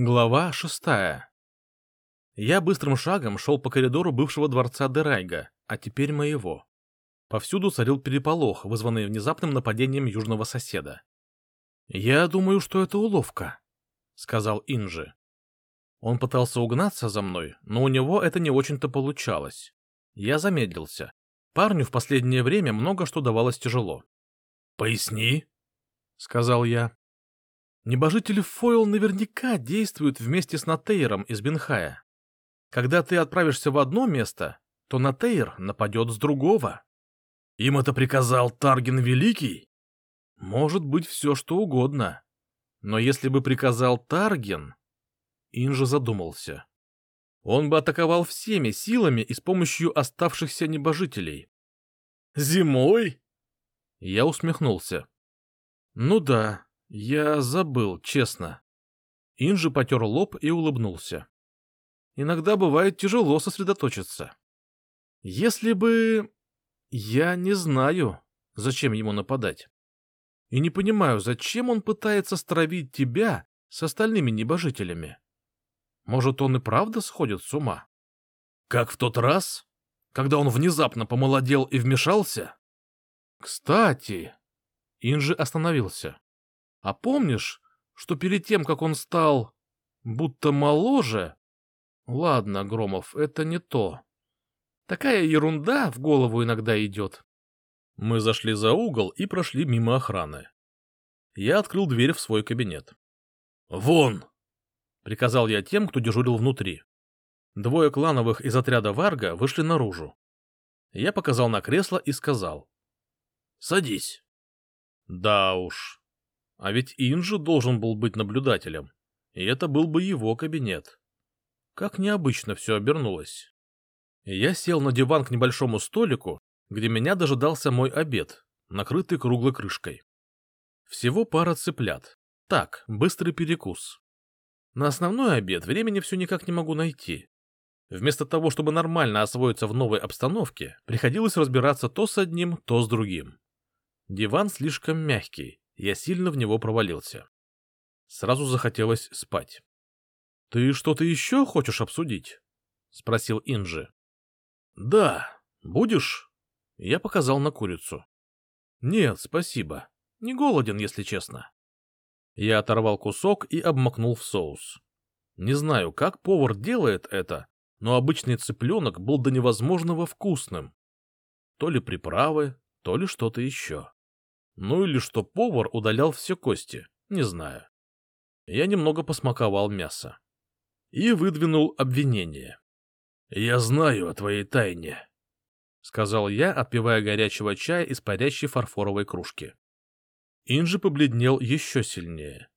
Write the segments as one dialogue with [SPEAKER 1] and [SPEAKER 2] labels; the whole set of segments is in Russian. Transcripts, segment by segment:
[SPEAKER 1] Глава шестая Я быстрым шагом шел по коридору бывшего дворца Дерайга, а теперь моего. Повсюду царил переполох, вызванный внезапным нападением южного соседа. «Я думаю, что это уловка», — сказал Инжи. Он пытался угнаться за мной, но у него это не очень-то получалось. Я замедлился. Парню в последнее время много что давалось тяжело.
[SPEAKER 2] «Поясни», —
[SPEAKER 1] сказал я. Небожители Фойл наверняка действуют вместе с Натейром из Бенхая. Когда ты отправишься в одно место, то Натейр нападет с другого.
[SPEAKER 2] Им это приказал Тарген Великий?
[SPEAKER 1] Может быть все что угодно. Но если бы приказал Тарген... Инжи задумался. Он бы атаковал всеми силами и с помощью оставшихся небожителей.
[SPEAKER 2] Зимой?
[SPEAKER 1] Я усмехнулся. Ну да, я забыл, честно. Инжи потер лоб и улыбнулся. Иногда бывает тяжело сосредоточиться. Если бы... Я не знаю, зачем ему нападать. И не понимаю, зачем он пытается стравить тебя с остальными небожителями. Может, он и правда сходит с ума?
[SPEAKER 2] Как в тот раз, когда он внезапно помолодел и вмешался?
[SPEAKER 1] Кстати, Инжи остановился. А помнишь, что перед тем, как он стал будто моложе... Ладно, Громов, это не то. Такая ерунда в голову иногда идет. Мы зашли за угол и прошли мимо охраны. Я открыл дверь в свой кабинет.
[SPEAKER 2] «Вон!»
[SPEAKER 1] — приказал я тем, кто дежурил внутри. Двое клановых из отряда Варга вышли наружу. Я показал на кресло и сказал.
[SPEAKER 2] «Садись».
[SPEAKER 1] Да уж. А ведь Инжи должен был быть наблюдателем, и это был бы его кабинет. Как необычно все обернулось. Я сел на диван к небольшому столику, где меня дожидался мой обед, накрытый круглой крышкой. Всего пара цыплят. Так, быстрый перекус. На основной обед времени все никак не могу найти. Вместо того, чтобы нормально освоиться в новой обстановке, приходилось разбираться то с одним, то с другим. Диван слишком мягкий, я сильно в него провалился. Сразу захотелось спать. — Ты что-то еще хочешь обсудить? — спросил Инжи. Да, будешь? Я показал на курицу. Нет, спасибо. Не голоден, если честно. Я оторвал кусок и обмакнул в соус. Не знаю, как повар делает это, но обычный цыпленок был до невозможного вкусным. То ли приправы, то ли что-то еще. Ну или что повар удалял все кости, не знаю. Я немного посмаковал мясо. И выдвинул обвинение.
[SPEAKER 2] «Я знаю о твоей тайне», —
[SPEAKER 1] сказал я, отпивая горячего чая из парящей фарфоровой кружки. Инжи побледнел еще сильнее.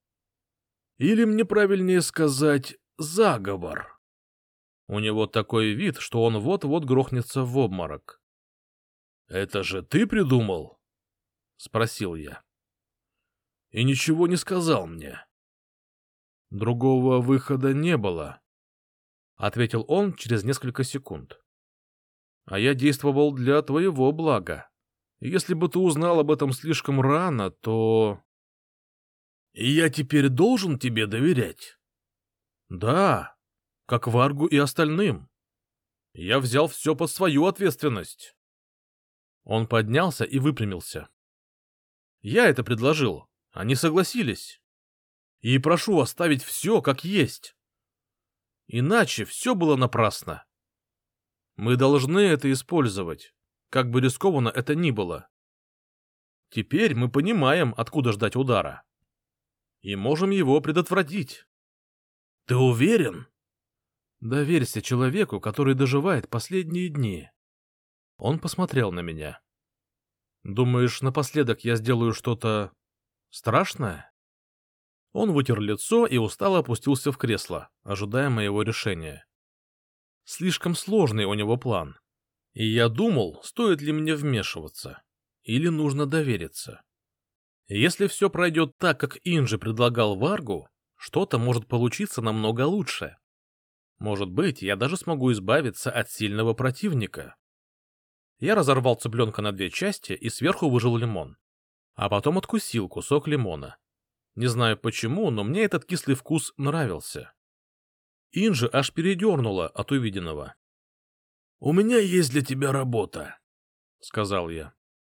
[SPEAKER 1] «Или мне правильнее сказать заговор». У него такой вид, что он вот-вот грохнется в обморок.
[SPEAKER 2] «Это же ты придумал?» — спросил я. «И ничего не сказал мне».
[SPEAKER 1] Другого выхода не было, ответил он через несколько секунд. А я действовал для твоего блага. Если бы ты узнал об этом слишком рано, то...
[SPEAKER 2] И я теперь должен тебе доверять?
[SPEAKER 1] Да, как Варгу и остальным. Я взял все под свою ответственность. Он поднялся и выпрямился. Я это предложил, они согласились. И прошу оставить все как есть. Иначе все было напрасно. Мы должны это использовать, как бы рискованно это ни было. Теперь мы понимаем, откуда ждать удара. И можем его предотвратить.
[SPEAKER 2] Ты уверен?
[SPEAKER 1] Доверься человеку, который доживает последние дни. Он посмотрел на меня. Думаешь, напоследок я сделаю что-то страшное? Он вытер лицо и устало опустился в кресло, ожидая моего решения. Слишком сложный у него план. И я думал, стоит ли мне вмешиваться, или нужно довериться. Если все пройдет так, как Инжи предлагал Варгу, что-то может получиться намного лучше. Может быть, я даже смогу избавиться от сильного противника. Я разорвал цыпленка на две части и сверху выжил лимон. А потом откусил кусок лимона Не знаю почему, но мне этот кислый вкус нравился. Инжи аж передернула от увиденного.
[SPEAKER 2] — У меня есть для тебя работа, —
[SPEAKER 1] сказал я.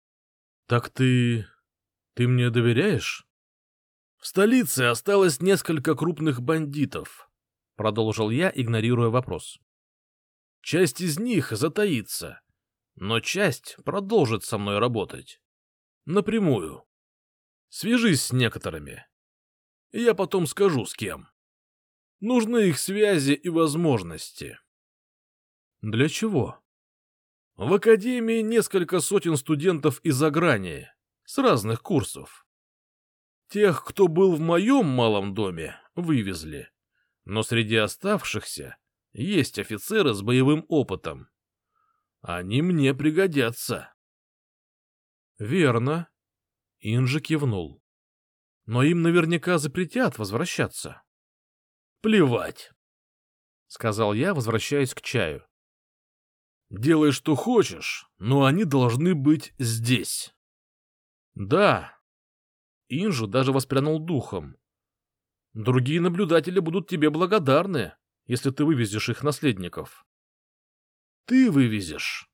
[SPEAKER 1] — Так ты... ты мне доверяешь?
[SPEAKER 2] — В столице осталось несколько крупных бандитов, — продолжил я, игнорируя вопрос. — Часть из них затаится, но часть продолжит со мной работать. Напрямую. Свяжись с некоторыми. Я потом скажу, с кем. Нужны их связи и возможности.
[SPEAKER 1] Для чего?
[SPEAKER 2] В академии несколько сотен студентов из Аграни, с разных курсов. Тех, кто был в моем малом доме, вывезли. Но среди оставшихся есть офицеры с боевым опытом. Они мне пригодятся.
[SPEAKER 1] Верно. Инжи кивнул. Но им наверняка запретят возвращаться.
[SPEAKER 2] Плевать,
[SPEAKER 1] сказал я, возвращаясь к чаю.
[SPEAKER 2] Делай, что хочешь, но они должны быть здесь.
[SPEAKER 1] Да. Инжу даже воспрянул духом. Другие наблюдатели будут тебе благодарны, если ты вывезешь их наследников.
[SPEAKER 2] Ты вывезешь.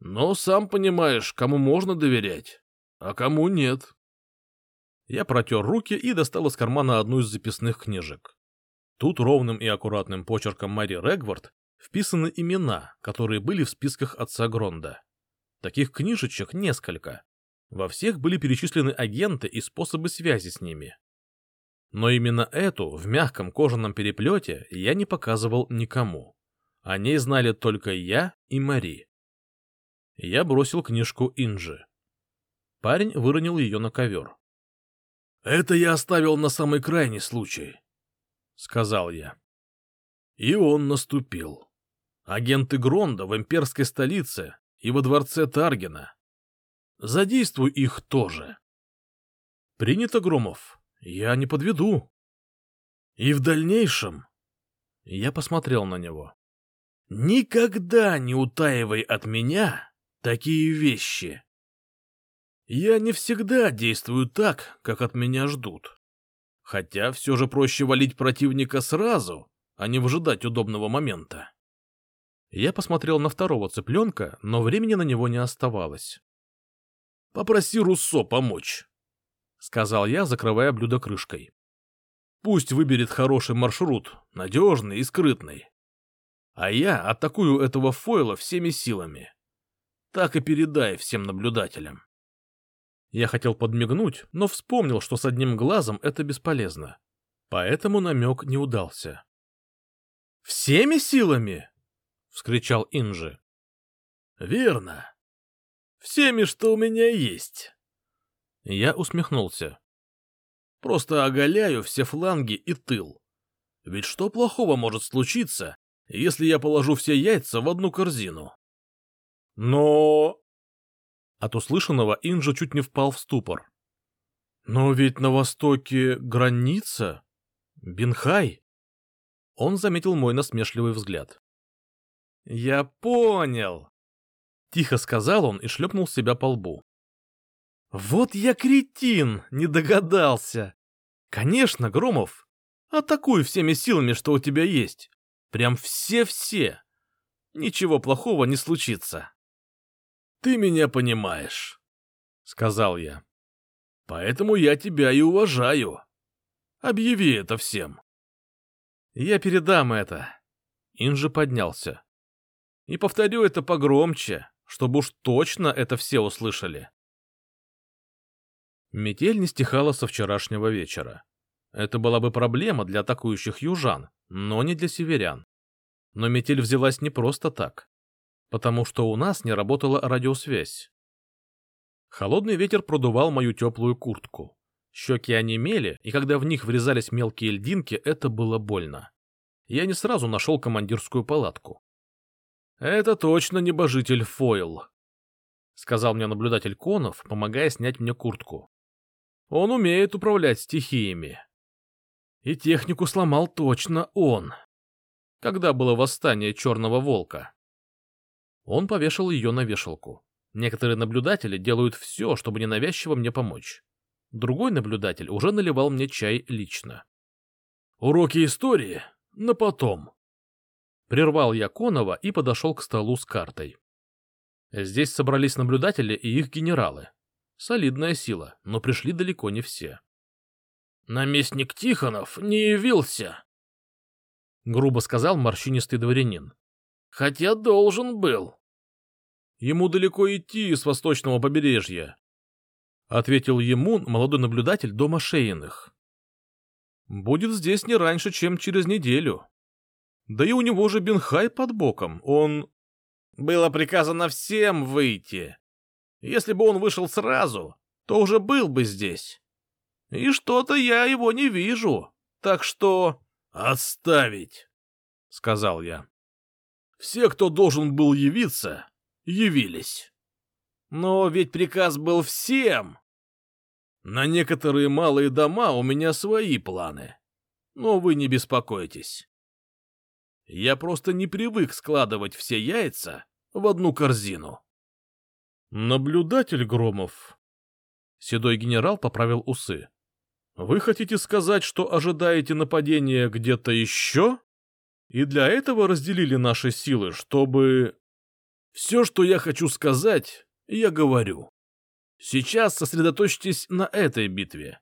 [SPEAKER 2] Но сам понимаешь, кому можно доверять а кому нет.
[SPEAKER 1] Я протер руки и достал из кармана одну из записных книжек. Тут ровным и аккуратным почерком Мэри Регвард вписаны имена, которые были в списках отца Гронда. Таких книжечек несколько. Во всех были перечислены агенты и способы связи с ними. Но именно эту, в мягком кожаном переплете, я не показывал никому. О ней знали только я и Мари. Я бросил книжку Инжи. Парень выронил ее на ковер.
[SPEAKER 2] — Это я оставил на самый крайний случай, — сказал я. И он наступил. Агенты Гронда в имперской столице и во дворце Таргена. Задействуй их тоже.
[SPEAKER 1] — Принято, Громов. Я не подведу.
[SPEAKER 2] И в дальнейшем...
[SPEAKER 1] Я посмотрел на него.
[SPEAKER 2] Никогда не утаивай от меня такие вещи. Я не всегда действую так, как от меня ждут. Хотя все же проще валить противника сразу, а не выжидать удобного момента.
[SPEAKER 1] Я посмотрел на второго цыпленка, но времени на него не оставалось.
[SPEAKER 2] — Попроси Руссо помочь, — сказал я, закрывая блюдо крышкой. — Пусть выберет хороший маршрут, надежный и скрытный. А я атакую этого фойла всеми силами. Так и передай всем наблюдателям.
[SPEAKER 1] Я хотел подмигнуть, но вспомнил, что с одним глазом это бесполезно. Поэтому намек не удался. — Всеми силами? — вскричал Инжи.
[SPEAKER 2] — Верно. Всеми, что у меня есть.
[SPEAKER 1] Я усмехнулся.
[SPEAKER 2] — Просто оголяю все фланги и тыл. Ведь что плохого может случиться, если я положу все яйца в одну корзину?
[SPEAKER 1] — Но... От услышанного Инжа чуть не впал в ступор. «Но ведь на востоке граница? Бинхай?» Он заметил мой насмешливый взгляд. «Я понял!» — тихо сказал он и шлепнул себя по лбу. «Вот я кретин, не догадался! Конечно, Громов, атакуй всеми силами, что у тебя есть. Прям все-все. Ничего плохого не случится».
[SPEAKER 2] Ты меня понимаешь, — сказал я. Поэтому я тебя и уважаю. Объяви это всем.
[SPEAKER 1] Я передам это. Инжи поднялся. И повторю это погромче, чтобы уж точно это все услышали. Метель не стихала со вчерашнего вечера. Это была бы проблема для атакующих южан, но не для северян. Но метель взялась не просто так потому что у нас не работала радиосвязь. Холодный ветер продувал мою теплую куртку. Щеки онемели, и когда в них врезались мелкие льдинки, это было больно. Я не сразу нашел командирскую палатку. «Это точно небожитель Фойл», — сказал мне наблюдатель Конов, помогая снять мне куртку. «Он умеет управлять стихиями. И технику сломал точно он. Когда было восстание Черного Волка?» Он повешал ее на вешалку. Некоторые наблюдатели делают все, чтобы ненавязчиво мне помочь. Другой наблюдатель уже наливал мне чай лично.
[SPEAKER 2] «Уроки истории? На потом!»
[SPEAKER 1] Прервал я Конова и подошел к столу с картой. Здесь собрались наблюдатели и их генералы. Солидная сила, но пришли далеко не все.
[SPEAKER 2] «Наместник Тихонов не явился», — грубо сказал морщинистый дворянин. «Хотя должен был».
[SPEAKER 1] «Ему далеко идти с восточного побережья», — ответил ему молодой наблюдатель дома Шейных. «Будет здесь не раньше, чем через неделю. Да и у него же Бенхай под боком, он...»
[SPEAKER 2] «Было приказано всем выйти. Если бы он вышел сразу, то уже был бы здесь. И что-то я его не вижу, так что...» «Отставить!» — сказал я. «Все, кто должен был явиться, явились». Но ведь приказ был всем. На некоторые малые дома у меня свои планы. Но вы не беспокойтесь. Я просто не привык складывать все яйца в одну корзину.
[SPEAKER 1] Наблюдатель Громов. Седой генерал поправил усы. Вы хотите сказать, что ожидаете нападения где-то еще? И для этого разделили наши силы, чтобы...
[SPEAKER 2] Все, что я хочу сказать, я говорю. Сейчас сосредоточьтесь на этой битве.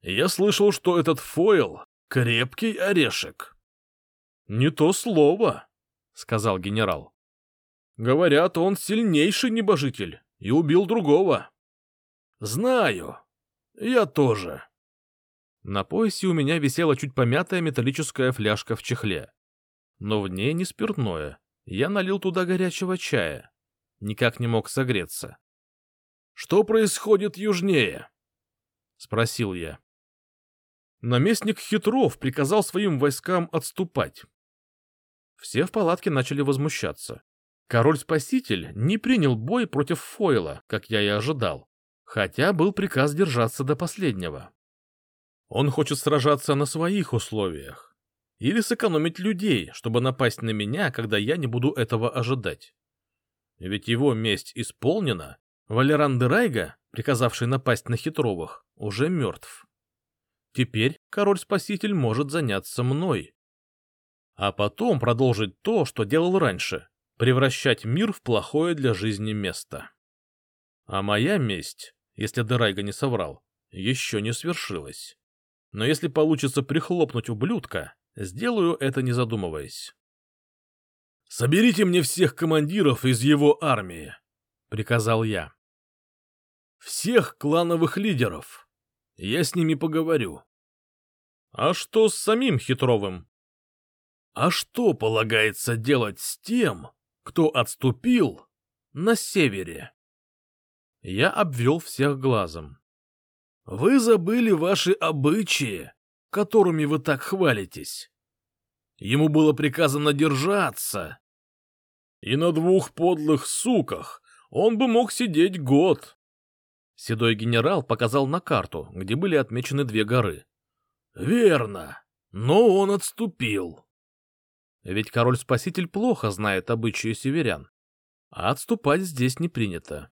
[SPEAKER 2] Я слышал, что этот фойл — крепкий орешек.
[SPEAKER 1] — Не то слово, — сказал генерал. — Говорят, он сильнейший небожитель и убил другого.
[SPEAKER 2] — Знаю. Я тоже.
[SPEAKER 1] На поясе у меня висела чуть помятая металлическая фляжка в чехле. Но в ней не спиртное. Я налил туда горячего чая никак не мог согреться.
[SPEAKER 2] — Что происходит южнее?
[SPEAKER 1] — спросил я. Наместник Хитров приказал своим войскам отступать. Все в палатке начали возмущаться. Король-спаситель не принял бой против Фойла, как я и ожидал, хотя был приказ держаться до последнего. Он хочет сражаться на своих условиях. Или сэкономить людей, чтобы напасть на меня, когда я не буду этого ожидать. Ведь его месть исполнена, Валеран де Райга, приказавший напасть на Хитровых, уже мертв. Теперь король-спаситель может заняться мной. А потом продолжить то, что делал раньше, превращать мир в плохое для жизни место. А моя месть, если Дерайга не соврал, еще не свершилась. Но если получится прихлопнуть ублюдка, сделаю это не задумываясь.
[SPEAKER 2] «Соберите мне всех командиров из его армии», — приказал я. «Всех клановых лидеров. Я с ними поговорю».
[SPEAKER 1] «А что с самим Хитровым?»
[SPEAKER 2] «А что полагается делать с тем, кто отступил на севере?»
[SPEAKER 1] Я обвел всех глазом.
[SPEAKER 2] «Вы забыли ваши обычаи, которыми вы так хвалитесь. Ему было приказано держаться. И на двух подлых суках он бы мог сидеть год.
[SPEAKER 1] Седой генерал показал на карту, где были отмечены две горы.
[SPEAKER 2] Верно, но он отступил.
[SPEAKER 1] Ведь король-спаситель плохо знает обычаи северян, а отступать здесь не принято.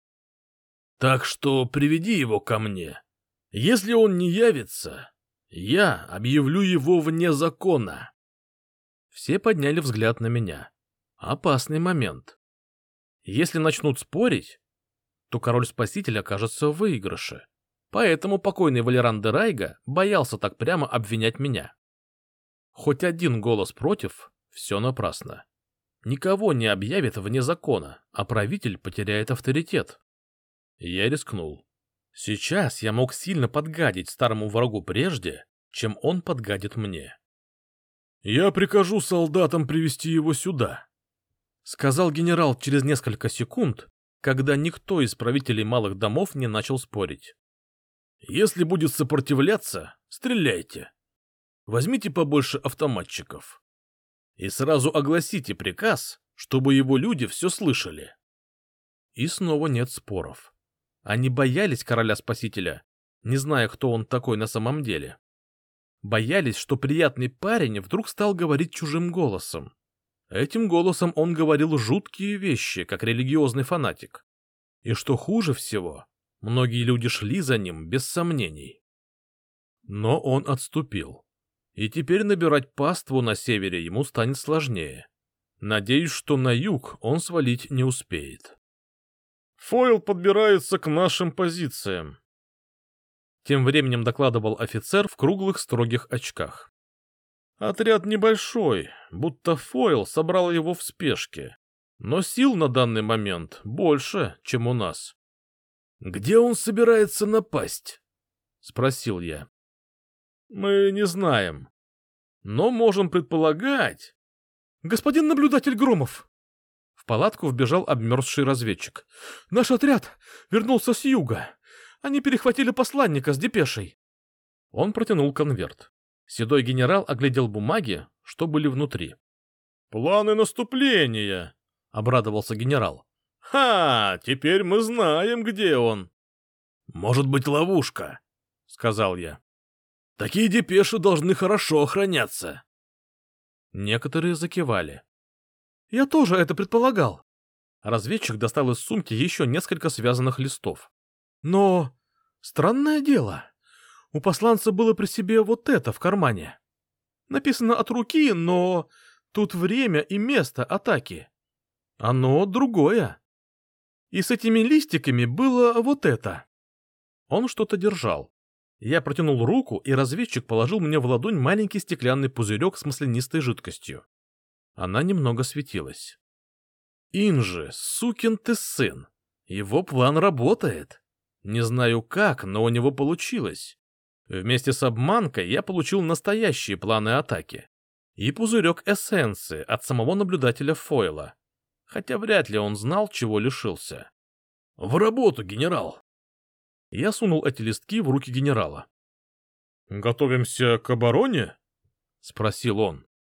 [SPEAKER 2] Так что приведи его ко мне. Если он не явится, я объявлю его вне закона.
[SPEAKER 1] Все подняли взгляд на меня. Опасный момент. Если начнут спорить, то король-спаситель окажется в выигрыше. Поэтому покойный Валеран де Райга боялся так прямо обвинять меня. Хоть один голос против — все напрасно. Никого не объявит вне закона, а правитель потеряет авторитет. Я рискнул. Сейчас я мог сильно подгадить старому врагу прежде, чем он подгадит мне.
[SPEAKER 2] «Я прикажу солдатам привести его сюда», — сказал генерал через несколько секунд, когда никто из правителей малых домов не начал спорить. «Если будет сопротивляться, стреляйте. Возьмите побольше автоматчиков. И сразу огласите приказ, чтобы его люди все слышали».
[SPEAKER 1] И снова нет споров. Они боялись короля-спасителя, не зная, кто он такой на самом деле. Боялись, что приятный парень вдруг стал говорить чужим голосом. Этим голосом он говорил жуткие вещи, как религиозный фанатик. И что хуже всего, Многие люди шли за ним без сомнений. Но он отступил. И теперь набирать паству на севере ему станет сложнее. Надеюсь, что на юг он свалить не успеет. Фойл подбирается к нашим позициям. Тем временем докладывал офицер в круглых строгих очках. Отряд небольшой, будто Фойл собрал его в спешке, но сил на данный момент больше, чем у нас. — Где он собирается напасть? — спросил я. — Мы не знаем, но можем предполагать... — Господин наблюдатель Громов! Палатку вбежал обмерзший разведчик. — Наш отряд вернулся с юга. Они перехватили посланника с депешей. Он протянул конверт. Седой генерал оглядел бумаги, что были внутри. «Планы наступления!» — обрадовался генерал. «Ха! Теперь мы знаем, где он!» «Может быть, ловушка», — сказал я. «Такие депеши должны хорошо охраняться». Некоторые закивали. «Я тоже это предполагал». Разведчик достал из сумки еще несколько связанных листов. «Но странное дело. У посланца было при себе вот это в кармане. Написано от руки, но тут время и место атаки. Оно другое. И с этими листиками было вот это. Он что-то держал. Я протянул руку, и разведчик положил мне в ладонь маленький стеклянный пузырек с маслянистой жидкостью. Она немного светилась. Инжи, сукин ты сын. Его план работает. Не знаю как, но у него получилось. Вместе с обманкой я получил настоящие планы атаки. И пузырек эссенции от самого наблюдателя Фойла. Хотя вряд ли он знал, чего лишился. — В работу, генерал! Я сунул эти листки в руки генерала. — Готовимся к обороне? — спросил он. —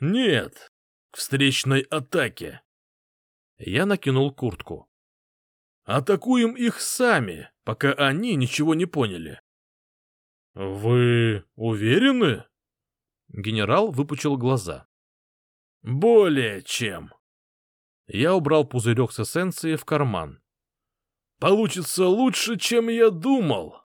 [SPEAKER 1] Нет, к встречной атаке. Я накинул куртку. — Атакуем их сами, пока они ничего не поняли. «Вы уверены?» Генерал выпучил глаза. «Более чем». Я убрал пузырек с эссенцией в карман. «Получится лучше, чем я думал».